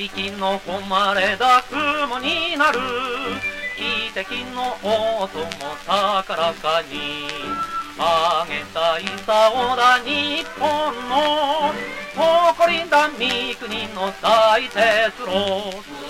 生きの誉れだ雲になる。奇跡の音も高らかに。あげたいさおだ日本の誇りだ三国の大鉄路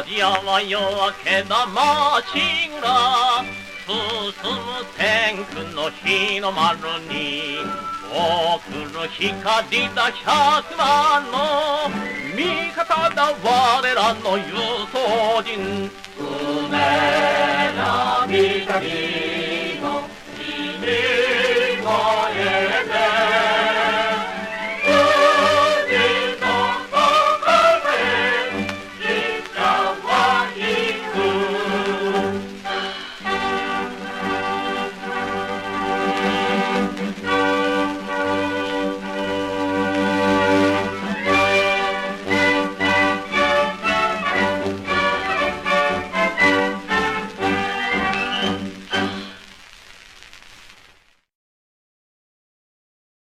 アジアは夜明けだ街裏。進む天空の日の丸に多くの光だ百万の味方だ我らの輸送人。常な